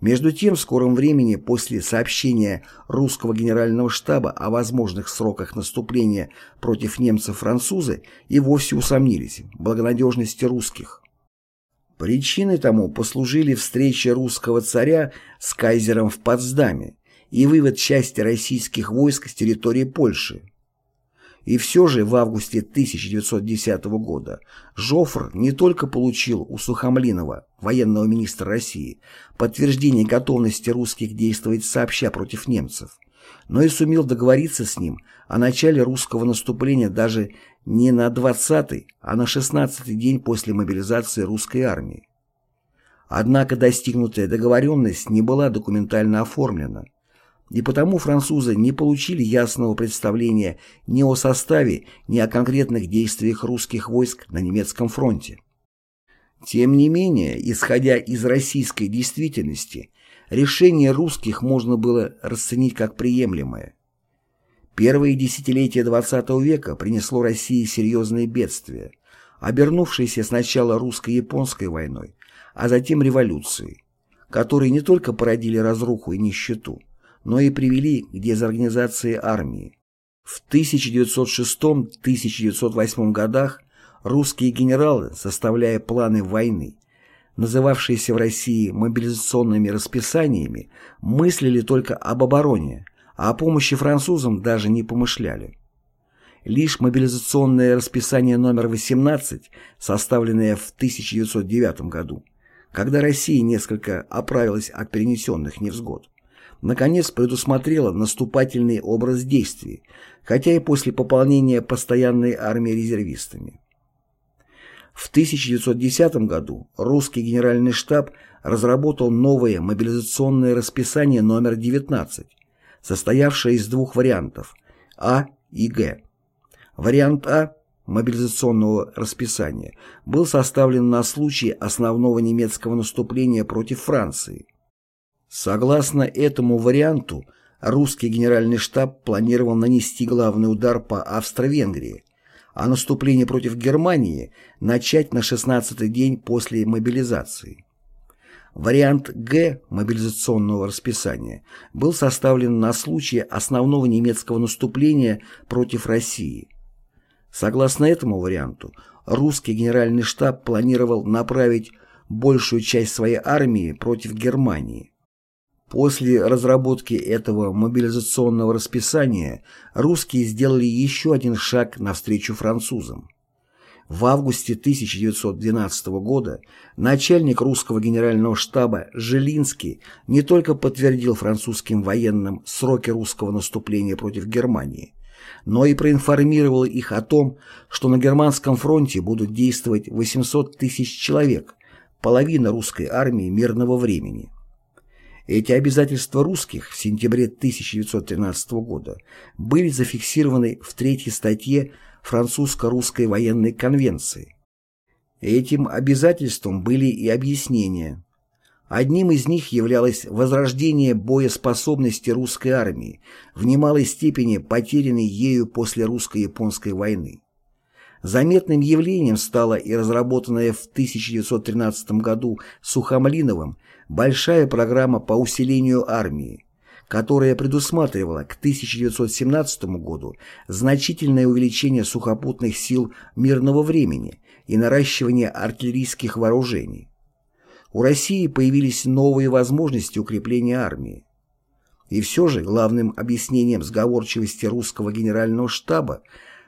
Между тем, в скором времени после сообщения русского генерального штаба о возможных сроках наступления против немцев французы и вовсе усомнились в благонадежности русских. Причиной тому послужили встречи русского царя с кайзером в Потсдаме и вывод части российских войск с территории Польши. И все же в августе 1910 года Жофр не только получил у Сухомлинова, военного министра России, подтверждение готовности русских действовать сообща против немцев, но и сумел договориться с ним о начале русского наступления даже не на 20-й, а на 16-й день после мобилизации русской армии. Однако достигнутая договоренность не была документально оформлена – и потому французы не получили ясного представления ни о составе, ни о конкретных действиях русских войск на немецком фронте. Тем не менее, исходя из российской действительности, решение русских можно было расценить как приемлемое. Первые десятилетия XX века принесло России серьезные бедствия, обернувшиеся сначала русско-японской войной, а затем революцией, которые не только породили разруху и нищету, но и привели к дезорганизации армии. В 1906-1908 годах русские генералы, составляя планы войны, называвшиеся в России мобилизационными расписаниями, мыслили только об обороне, а о помощи французам даже не помышляли. Лишь мобилизационное расписание номер 18, составленное в 1909 году, когда Россия несколько оправилась от перенесенных невзгод, наконец предусмотрело наступательный образ действий, хотя и после пополнения постоянной армии резервистами. В 1910 году русский генеральный штаб разработал новое мобилизационное расписание номер 19, состоявшее из двух вариантов А и Г. Вариант А мобилизационного расписания был составлен на случай основного немецкого наступления против Франции. Согласно этому варианту, русский генеральный штаб планировал нанести главный удар по Австро-Венгрии, а наступление против Германии начать на 16-й день после мобилизации. Вариант Г мобилизационного расписания был составлен на случай основного немецкого наступления против России. Согласно этому варианту, русский генеральный штаб планировал направить большую часть своей армии против Германии. После разработки этого мобилизационного расписания русские сделали еще один шаг навстречу французам. В августе 1912 года начальник русского генерального штаба Жилинский не только подтвердил французским военным сроки русского наступления против Германии, но и проинформировал их о том, что на германском фронте будут действовать 800 тысяч человек, половина русской армии мирного времени. Эти обязательства русских в сентябре 1913 года были зафиксированы в третьей статье французско-русской военной конвенции. Этим обязательством были и объяснения. Одним из них являлось возрождение боеспособности русской армии, в немалой степени потерянной ею после русско-японской войны. Заметным явлением стала и разработанная в 1913 году Сухомлиновым большая программа по усилению армии, которая предусматривала к 1917 году значительное увеличение сухопутных сил мирного времени и наращивание артиллерийских вооружений. У России появились новые возможности укрепления армии. И все же главным объяснением сговорчивости русского генерального штаба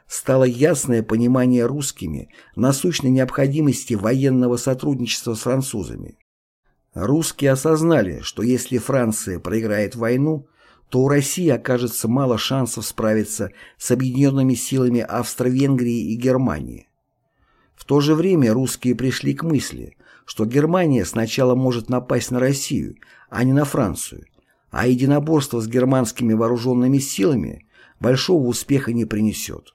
стало ясное понимание русскими насущной необходимости военного сотрудничества с французами. Русские осознали, что если Франция проиграет войну, то у России окажется мало шансов справиться с объединенными силами Австро-Венгрии и Германии. В то же время русские пришли к мысли, что Германия сначала может напасть на Россию, а не на Францию, а единоборство с германскими вооруженными силами большого успеха не принесет.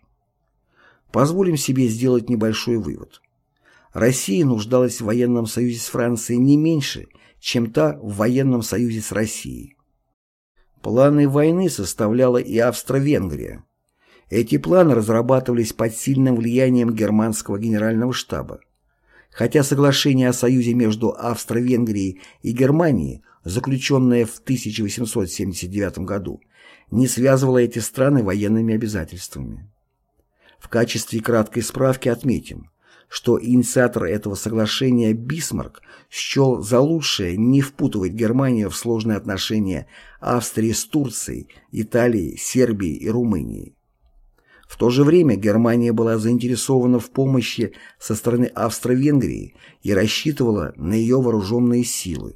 Позволим себе сделать небольшой вывод. Россия нуждалась в военном союзе с Францией не меньше, чем та в военном союзе с Россией. Планы войны составляла и Австро-Венгрия. Эти планы разрабатывались под сильным влиянием германского генерального штаба. Хотя соглашение о союзе между Австро-Венгрией и Германией, заключенное в 1879 году, не связывало эти страны военными обязательствами. В качестве краткой справки отметим, что инициатор этого соглашения Бисмарк счел за лучшее не впутывать Германию в сложные отношения Австрии с Турцией, Италией, Сербией и Румынией. В то же время Германия была заинтересована в помощи со стороны Австро-Венгрии и рассчитывала на ее вооруженные силы.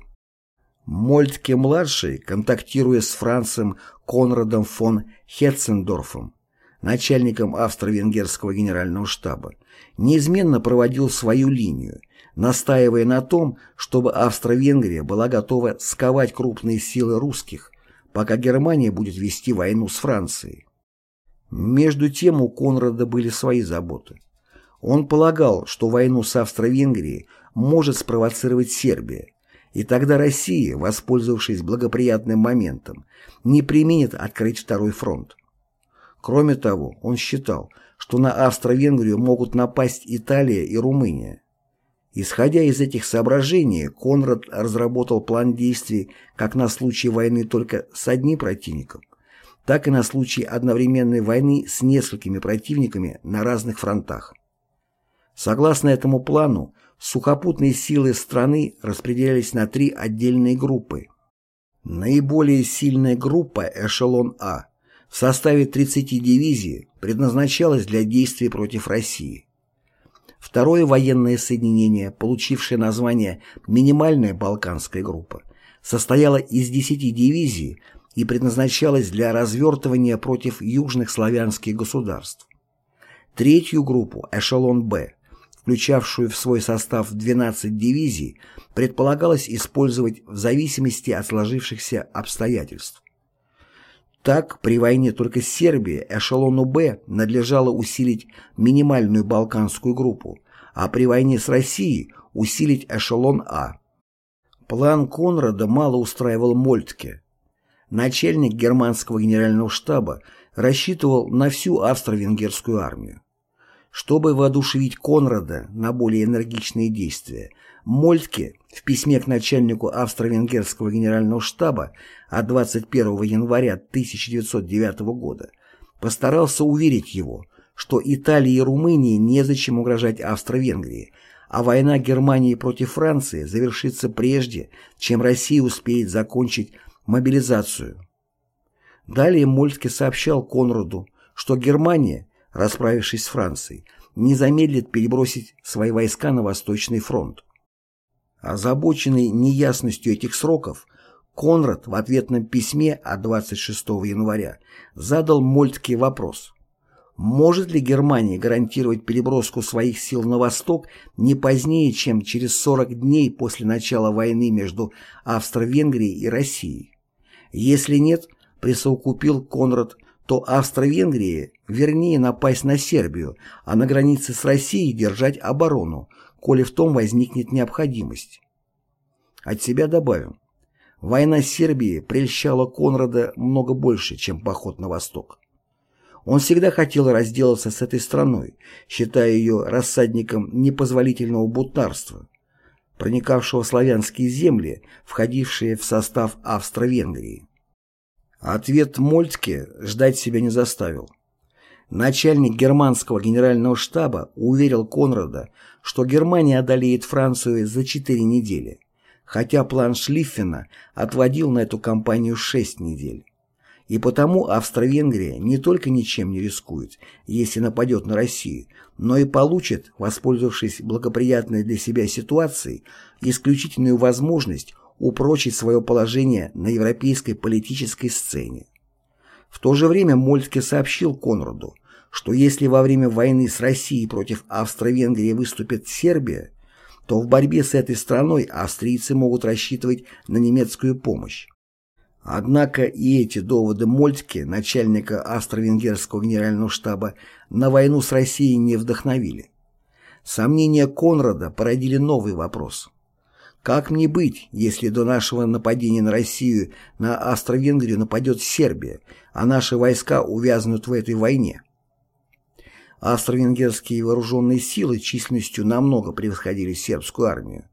Мольтке-младший, контактируя с Францем Конрадом фон Хетцендорфом, начальником австро-венгерского генерального штаба, неизменно проводил свою линию, настаивая на том, чтобы Австро-Венгрия была готова сковать крупные силы русских, пока Германия будет вести войну с Францией. Между тем у Конрада были свои заботы. Он полагал, что войну с Австро-Венгрией может спровоцировать Сербия, и тогда Россия, воспользовавшись благоприятным моментом, не применит открыть второй фронт. Кроме того, он считал, что на Австро-Венгрию могут напасть Италия и Румыния. Исходя из этих соображений, Конрад разработал план действий как на случай войны только с одним противником, так и на случай одновременной войны с несколькими противниками на разных фронтах. Согласно этому плану, сухопутные силы страны распределялись на три отдельные группы. Наиболее сильная группа «Эшелон А» в составе 30 дивизий предназначалась для действий против России. Второе военное соединение, получившее название «Минимальная Балканская группа», состояло из 10 дивизий и предназначалось для развертывания против южных славянских государств. Третью группу, эшелон «Б», включавшую в свой состав 12 дивизий, предполагалось использовать в зависимости от сложившихся обстоятельств. Так, при войне только с Сербией эшелону «Б» надлежало усилить минимальную балканскую группу, а при войне с Россией усилить эшелон «А». План Конрада мало устраивал Мольтке. Начальник германского генерального штаба рассчитывал на всю австро-венгерскую армию. Чтобы воодушевить Конрада на более энергичные действия, Мольтке в письме к начальнику австро-венгерского генерального штаба от 21 января 1909 года постарался уверить его, что Италии и Румынии незачем угрожать Австро-Венгрии, а война Германии против Франции завершится прежде, чем Россия успеет закончить мобилизацию. Далее Мольтке сообщал Конраду, что Германия, расправившись с Францией, не замедлит перебросить свои войска на Восточный фронт. Озабоченный неясностью этих сроков, Конрад в ответном письме от 26 января задал Мольтке вопрос. Может ли Германия гарантировать переброску своих сил на восток не позднее, чем через 40 дней после начала войны между Австро-Венгрией и Россией? Если нет, присовокупил Конрад, то Австро-Венгрии вернее напасть на Сербию, а на границе с Россией держать оборону, коли в том возникнет необходимость. От себя добавим. Война с Сербией прельщала Конрада много больше, чем поход на восток. Он всегда хотел разделаться с этой страной, считая ее рассадником непозволительного бутнарства, проникавшего в славянские земли, входившие в состав Австро-Венгрии. Ответ Мольтке ждать себя не заставил. Начальник германского генерального штаба уверил Конрада, что Германия одолеет Францию за четыре недели, хотя план Шлиффена отводил на эту кампанию шесть недель. И потому Австро-Венгрия не только ничем не рискует, если нападет на Россию, но и получит, воспользовавшись благоприятной для себя ситуацией, исключительную возможность упрочить свое положение на европейской политической сцене. В то же время Мольтке сообщил Конраду, что если во время войны с Россией против Австро-Венгрии выступит Сербия, то в борьбе с этой страной австрийцы могут рассчитывать на немецкую помощь. Однако и эти доводы Мольтке, начальника австро-венгерского генерального штаба, на войну с Россией не вдохновили. Сомнения Конрада породили новый вопрос. Как мне быть, если до нашего нападения на Россию на Австро-Венгрию нападет Сербия, а наши войска увязнут в этой войне? Австро-венгерские вооруженные силы численностью намного превосходили сербскую армию.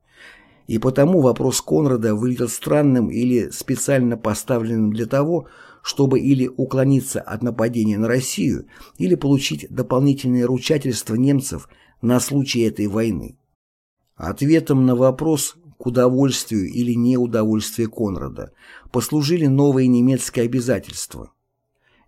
И потому вопрос Конрада выглядел странным или специально поставленным для того, чтобы или уклониться от нападения на Россию, или получить дополнительное ручательство немцев на случай этой войны. Ответом на вопрос к удовольствию или неудовольствию Конрада послужили новые немецкие обязательства.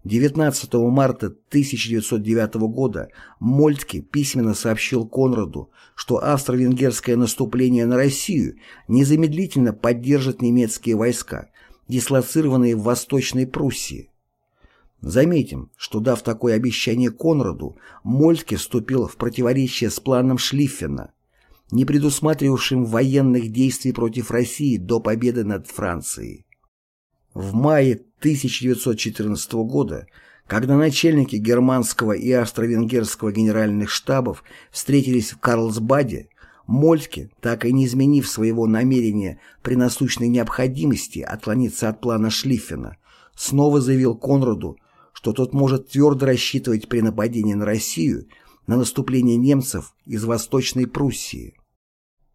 19 марта 1909 года Мольтке письменно сообщил Конраду, что австро-венгерское наступление на Россию незамедлительно поддержит немецкие войска, дислоцированные в Восточной Пруссии. Заметим, что дав такое обещание Конраду, Мольтке вступил в противоречие с планом Шлиффена, не предусматривавшим военных действий против России до победы над Францией. В мае 1914 года, когда начальники германского и австро-венгерского генеральных штабов встретились в Карлсбаде, Мольтке, так и не изменив своего намерения при насущной необходимости отклониться от плана Шлиффена, снова заявил Конраду, что тот может твердо рассчитывать при нападении на Россию на наступление немцев из Восточной Пруссии.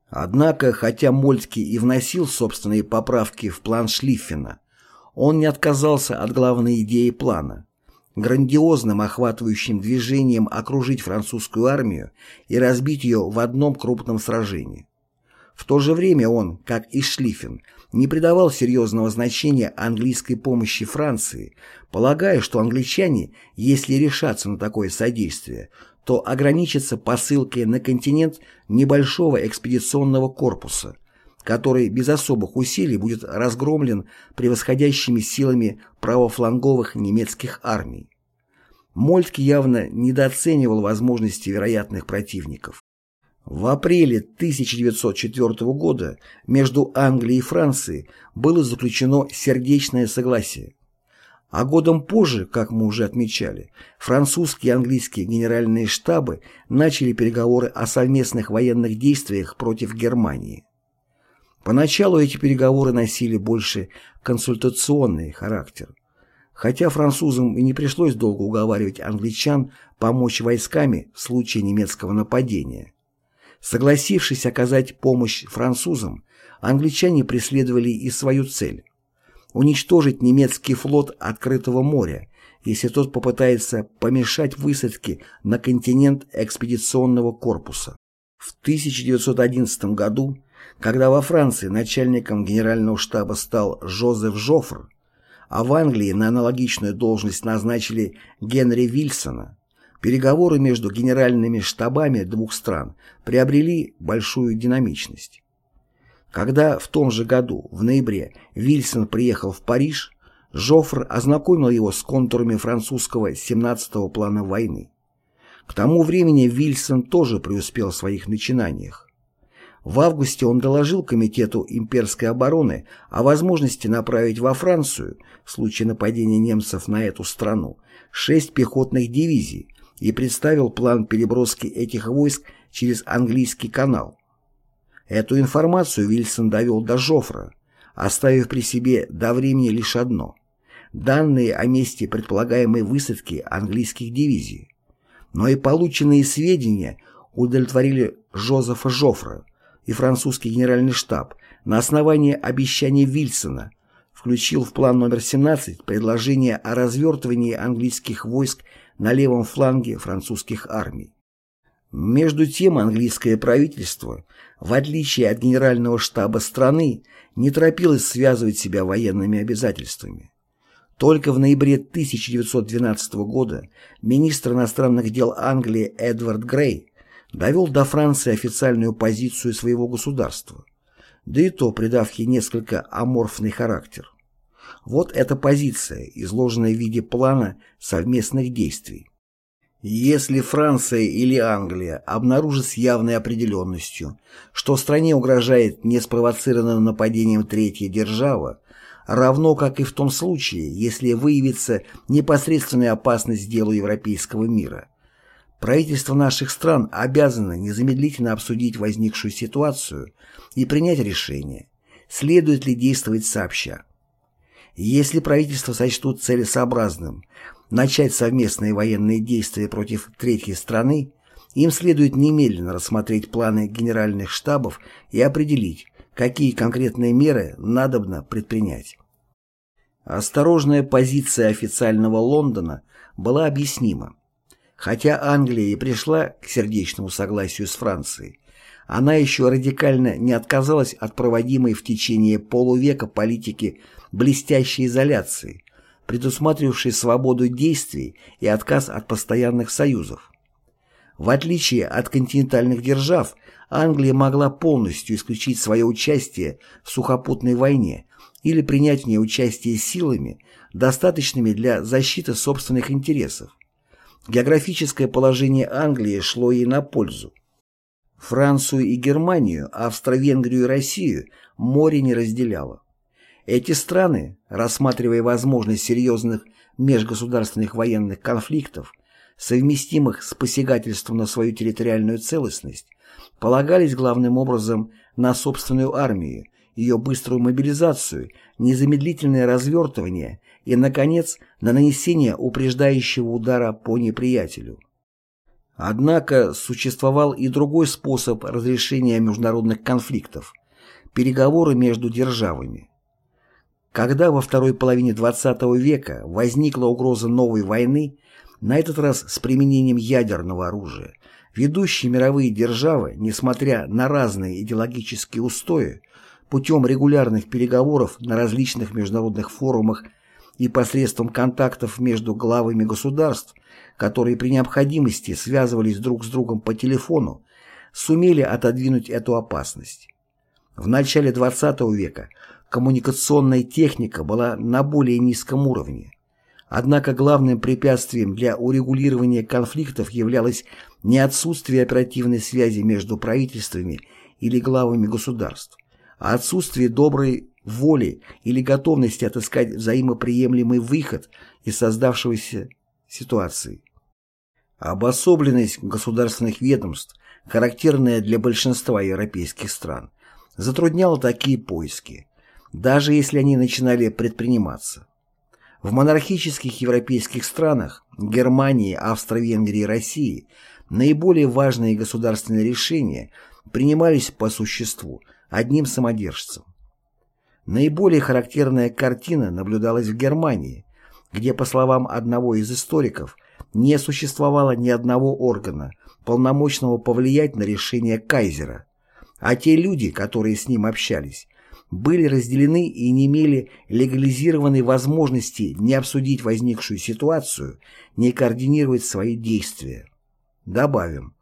Однако, хотя Мольтке и вносил собственные поправки в план Шлиффена, он не отказался от главной идеи плана – грандиозным охватывающим движением окружить французскую армию и разбить ее в одном крупном сражении. В то же время он, как и Шлиффен, не придавал серьезного значения английской помощи Франции, полагая, что англичане, если решатся на такое содействие, то ограничатся посылкой на континент небольшого экспедиционного корпуса, который без особых усилий будет разгромлен превосходящими силами правофланговых немецких армий. Мольтке явно недооценивал возможности вероятных противников. В апреле 1904 года между Англией и Францией было заключено сердечное согласие. А годом позже, как мы уже отмечали, французские и английские генеральные штабы начали переговоры о совместных военных действиях против Германии. Поначалу эти переговоры носили больше консультационный характер. Хотя французам и не пришлось долго уговаривать англичан помочь войсками в случае немецкого нападения. Согласившись оказать помощь французам, англичане преследовали и свою цель – уничтожить немецкий флот открытого моря, если тот попытается помешать высадке на континент экспедиционного корпуса. В 1911 году, когда во Франции начальником генерального штаба стал Жозеф Жофр, а в Англии на аналогичную должность назначили Генри Вильсона, Переговоры между генеральными штабами двух стран приобрели большую динамичность. Когда в том же году, в ноябре, Вильсон приехал в Париж, Жофр ознакомил его с контурами французского 17-го плана войны. К тому времени Вильсон тоже преуспел в своих начинаниях. В августе он доложил Комитету имперской обороны о возможности направить во Францию, в случае нападения немцев на эту страну, шесть пехотных дивизий, и представил план переброски этих войск через английский канал. Эту информацию Вильсон довел до Жофра, оставив при себе до времени лишь одно – данные о месте предполагаемой высадки английских дивизий. Но и полученные сведения удовлетворили Жозефа Жофра и французский генеральный штаб на основании обещаний Вильсона включил в план номер 17 предложение о развертывании английских войск на левом фланге французских армий. Между тем английское правительство, в отличие от генерального штаба страны, не торопилось связывать себя военными обязательствами. Только в ноябре 1912 года министр иностранных дел Англии Эдвард Грей довел до Франции официальную позицию своего государства, да и то придав ей несколько аморфный характер. Вот эта позиция, изложенная в виде плана совместных действий. Если Франция или Англия обнаружат с явной определенностью, что стране угрожает неспровоцированным нападением третья держава, равно как и в том случае, если выявится непосредственная опасность делу европейского мира, правительства наших стран обязаны незамедлительно обсудить возникшую ситуацию и принять решение, следует ли действовать сообща. Если правительство сочтут целесообразным начать совместные военные действия против третьей страны, им следует немедленно рассмотреть планы генеральных штабов и определить, какие конкретные меры надобно предпринять. Осторожная позиция официального Лондона была объяснима. Хотя Англия и пришла к сердечному согласию с Францией, она еще радикально не отказалась от проводимой в течение полувека политики блестящей изоляции, предусматривавшей свободу действий и отказ от постоянных союзов. В отличие от континентальных держав, Англия могла полностью исключить свое участие в сухопутной войне или принять в ней участие силами, достаточными для защиты собственных интересов. Географическое положение Англии шло ей на пользу. Францию и Германию, Австро-Венгрию и Россию море не разделяло. Эти страны, рассматривая возможность серьезных межгосударственных военных конфликтов, совместимых с посягательством на свою территориальную целостность, полагались главным образом на собственную армию ее быструю мобилизацию, незамедлительное развертывание и, наконец, на нанесение упреждающего удара по неприятелю. Однако существовал и другой способ разрешения международных конфликтов – переговоры между державами. Когда во второй половине XX века возникла угроза новой войны, на этот раз с применением ядерного оружия, ведущие мировые державы, несмотря на разные идеологические устои, путем регулярных переговоров на различных международных форумах и посредством контактов между главами государств, которые при необходимости связывались друг с другом по телефону, сумели отодвинуть эту опасность. В начале XX века коммуникационная техника была на более низком уровне. Однако главным препятствием для урегулирования конфликтов являлось не отсутствие оперативной связи между правительствами или главами государств, а отсутствие доброй воли или готовности отыскать взаимоприемлемый выход из создавшегося ситуации. Обособленность государственных ведомств, характерная для большинства европейских стран, затрудняла такие поиски, даже если они начинали предприниматься. В монархических европейских странах Германии, Австро-Венгрии и России наиболее важные государственные решения принимались по существу одним самодержцем. Наиболее характерная картина наблюдалась в Германии, где, по словам одного из историков, не существовало ни одного органа, полномочного повлиять на решение кайзера, а те люди, которые с ним общались, были разделены и не имели легализированной возможности не обсудить возникшую ситуацию, не координировать свои действия. Добавим,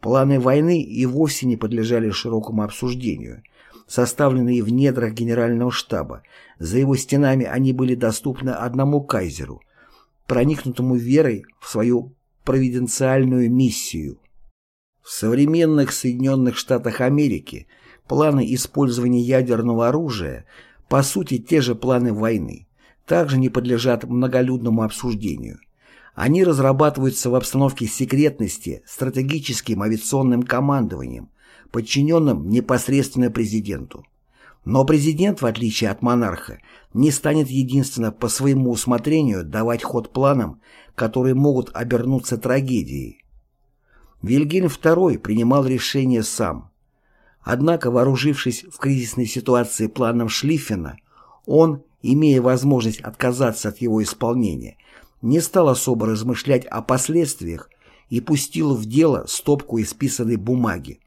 планы войны и вовсе не подлежали широкому обсуждению, составленные в недрах генерального штаба, за его стенами они были доступны одному кайзеру, проникнутому верой в свою провиденциальную миссию. В современных Соединенных Штатах Америки – Планы использования ядерного оружия, по сути те же планы войны, также не подлежат многолюдному обсуждению. Они разрабатываются в обстановке секретности стратегическим авиационным командованием, подчиненным непосредственно президенту. Но президент, в отличие от монарха, не станет единственно по своему усмотрению давать ход планам, которые могут обернуться трагедией. Вильгельм II принимал решения сам, Однако, вооружившись в кризисной ситуации планом Шлиффена, он, имея возможность отказаться от его исполнения, не стал особо размышлять о последствиях и пустил в дело стопку исписанной бумаги.